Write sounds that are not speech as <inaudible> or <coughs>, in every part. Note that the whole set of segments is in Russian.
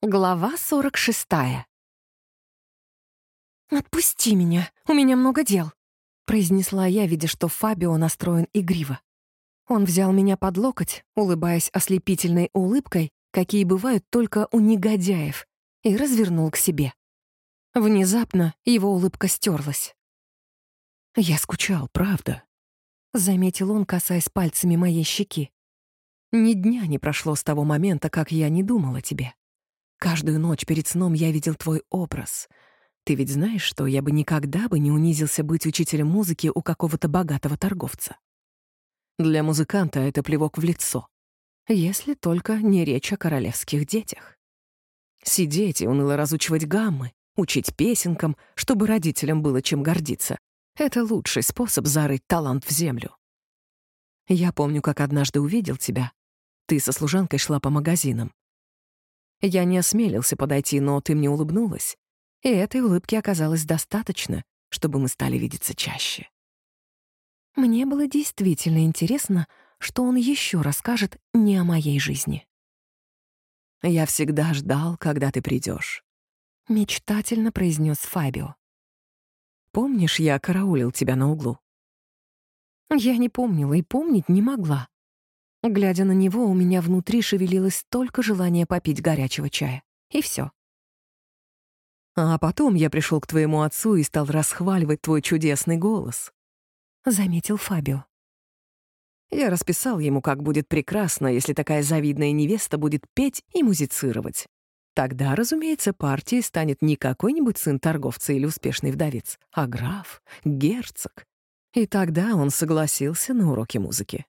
Глава 46. «Отпусти меня, у меня много дел», — произнесла я, видя, что Фабио настроен игриво. Он взял меня под локоть, улыбаясь ослепительной улыбкой, какие бывают только у негодяев, и развернул к себе. Внезапно его улыбка стерлась. «Я скучал, правда», — заметил он, касаясь пальцами моей щеки. «Ни дня не прошло с того момента, как я не думал о тебе. Каждую ночь перед сном я видел твой образ. Ты ведь знаешь, что я бы никогда бы не унизился быть учителем музыки у какого-то богатого торговца. Для музыканта это плевок в лицо. Если только не речь о королевских детях. Сидеть и уныло разучивать гаммы, учить песенкам, чтобы родителям было чем гордиться — это лучший способ зарыть талант в землю. Я помню, как однажды увидел тебя. Ты со служанкой шла по магазинам. Я не осмелился подойти, но ты мне улыбнулась. И этой улыбки оказалось достаточно, чтобы мы стали видеться чаще. Мне было действительно интересно, что он еще расскажет не о моей жизни. «Я всегда ждал, когда ты придешь», — мечтательно произнес Фабио. «Помнишь, я караулил тебя на углу?» Я не помнила и помнить не могла. Глядя на него, у меня внутри шевелилось столько желания попить горячего чая. И все. А потом я пришел к твоему отцу и стал расхваливать твой чудесный голос. Заметил Фабио. Я расписал ему, как будет прекрасно, если такая завидная невеста будет петь и музицировать. Тогда, разумеется, партией станет не какой-нибудь сын торговца или успешный вдовец, а граф, герцог. И тогда он согласился на уроки музыки.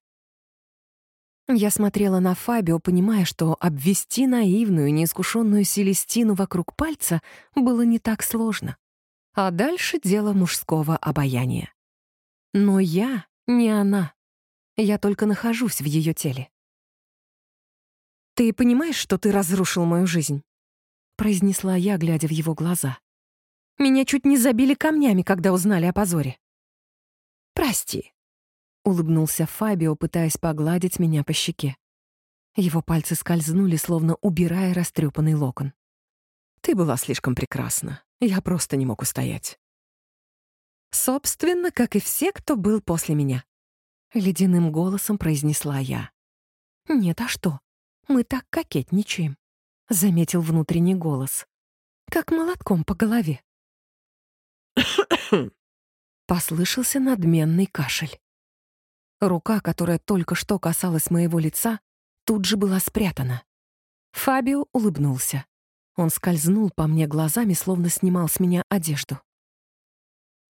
Я смотрела на Фабио, понимая, что обвести наивную, неискушенную Селестину вокруг пальца было не так сложно. А дальше дело мужского обаяния. Но я не она. Я только нахожусь в ее теле. «Ты понимаешь, что ты разрушил мою жизнь?» — произнесла я, глядя в его глаза. «Меня чуть не забили камнями, когда узнали о позоре». «Прости», — улыбнулся Фабио, пытаясь погладить меня по щеке. Его пальцы скользнули, словно убирая растрепанный локон. «Ты была слишком прекрасна. Я просто не мог устоять». «Собственно, как и все, кто был после меня», — ледяным голосом произнесла я. «Нет, а что? Мы так кокетничаем», — заметил внутренний голос. «Как молотком по голове». <coughs> Послышался надменный кашель. Рука, которая только что касалась моего лица, тут же была спрятана. Фабио улыбнулся. Он скользнул по мне глазами, словно снимал с меня одежду.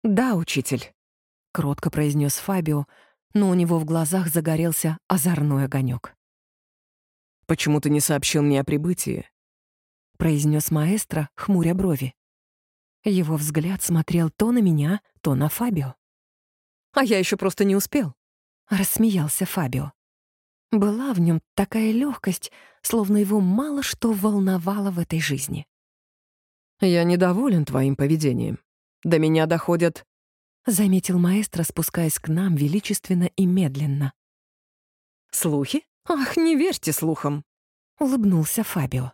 «Да, учитель», — кротко произнес Фабио, но у него в глазах загорелся озорной огонек. «Почему ты не сообщил мне о прибытии?» — произнес маэстро, хмуря брови. Его взгляд смотрел то на меня, то на Фабио. «А я еще просто не успел», — рассмеялся Фабио. Была в нем такая легкость, словно его мало что волновало в этой жизни. «Я недоволен твоим поведением. До меня доходят...» — заметил маэстро, спускаясь к нам величественно и медленно. «Слухи? Ах, не верьте слухам!» — улыбнулся Фабио.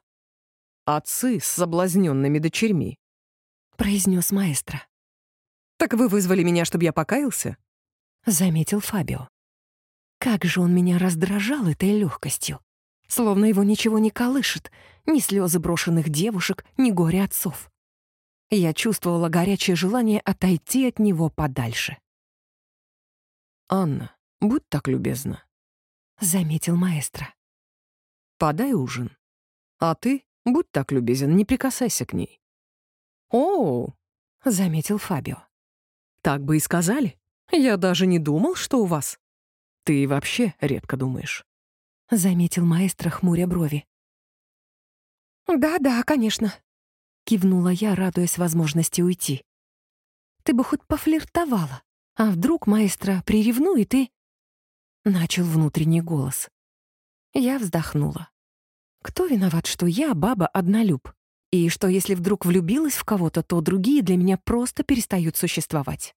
«Отцы с соблазненными дочерьми», — произнес маэстро. «Так вы вызвали меня, чтобы я покаялся?» — заметил Фабио. Как же он меня раздражал этой легкостью. Словно его ничего не колышет, ни слезы брошенных девушек, ни горе отцов. Я чувствовала горячее желание отойти от него подальше. «Анна, будь так любезна», — заметил маэстро. «Подай ужин. А ты, будь так любезен, не прикасайся к ней». «О!» — заметил Фабио. «Так бы и сказали. Я даже не думал, что у вас ты вообще редко думаешь. Заметил маэстро, хмуря брови. «Да-да, конечно», — кивнула я, радуясь возможности уйти. «Ты бы хоть пофлиртовала, а вдруг маэстро приревнует и...» Начал внутренний голос. Я вздохнула. Кто виноват, что я баба-однолюб? И что если вдруг влюбилась в кого-то, то другие для меня просто перестают существовать?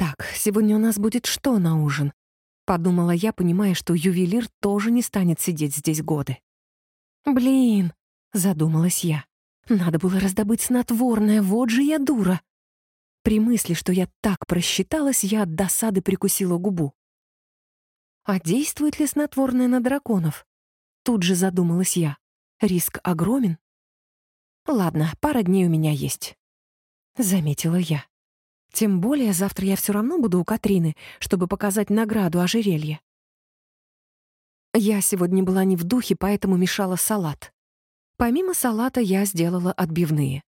«Так, сегодня у нас будет что на ужин?» — подумала я, понимая, что ювелир тоже не станет сидеть здесь годы. «Блин!» Задумалась я. Надо было раздобыть снотворное, вот же я дура. При мысли, что я так просчиталась, я от досады прикусила губу. А действует ли снотворное на драконов? Тут же задумалась я. Риск огромен. Ладно, пара дней у меня есть. Заметила я. Тем более завтра я все равно буду у Катрины, чтобы показать награду ожерелья. Я сегодня была не в духе, поэтому мешала салат. Помимо салата я сделала отбивные.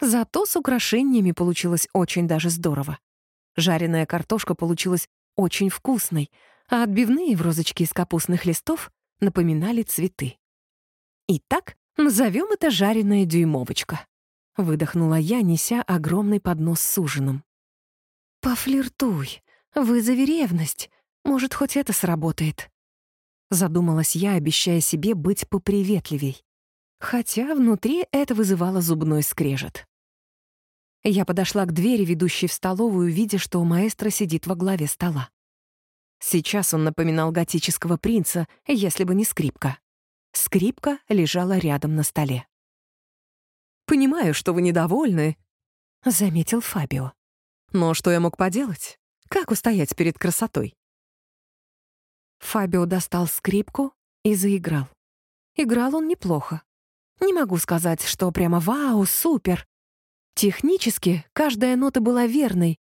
Зато с украшениями получилось очень даже здорово. Жареная картошка получилась очень вкусной, а отбивные в розочке из капустных листов напоминали цветы. Итак, назовем это жареная дюймовочка. Выдохнула я, неся огромный поднос с ужином. «Пофлиртуй, вызови ревность. Может, хоть это сработает». Задумалась я, обещая себе быть поприветливей. Хотя внутри это вызывало зубной скрежет. Я подошла к двери, ведущей в столовую, видя, что маэстро сидит во главе стола. Сейчас он напоминал готического принца, если бы не скрипка. Скрипка лежала рядом на столе. «Понимаю, что вы недовольны», — заметил Фабио. «Но что я мог поделать? Как устоять перед красотой?» Фабио достал скрипку и заиграл. Играл он неплохо. Не могу сказать, что прямо вау, супер. Технически каждая нота была верной,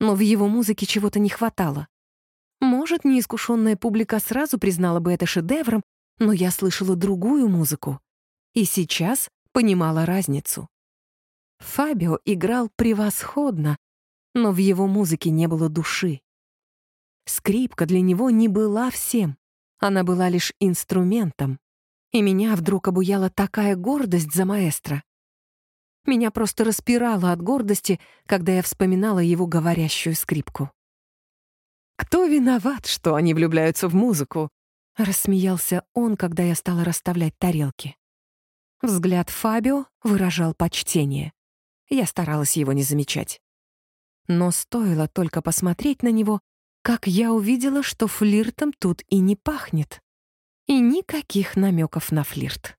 но в его музыке чего-то не хватало. Может, неискушенная публика сразу признала бы это шедевром, но я слышала другую музыку. И сейчас понимала разницу. Фабио играл превосходно, но в его музыке не было души. Скрипка для него не была всем, она была лишь инструментом. И меня вдруг обуяла такая гордость за маэстро. Меня просто распирало от гордости, когда я вспоминала его говорящую скрипку. «Кто виноват, что они влюбляются в музыку?» Рассмеялся он, когда я стала расставлять тарелки. Взгляд Фабио выражал почтение. Я старалась его не замечать. Но стоило только посмотреть на него, как я увидела, что флиртом тут и не пахнет. И никаких намеков на флирт.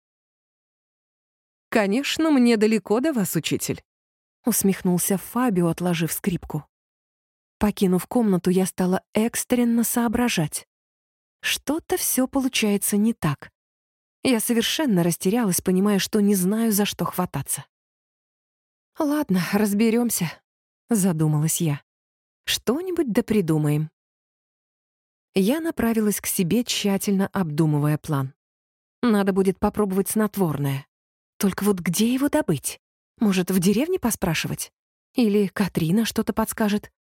«Конечно, мне далеко до вас, учитель», — усмехнулся Фабио, отложив скрипку. Покинув комнату, я стала экстренно соображать. Что-то все получается не так. Я совершенно растерялась, понимая, что не знаю, за что хвататься. «Ладно, разберемся, задумалась я. «Что-нибудь да придумаем». Я направилась к себе, тщательно обдумывая план. Надо будет попробовать снотворное. Только вот где его добыть? Может, в деревне поспрашивать? Или Катрина что-то подскажет?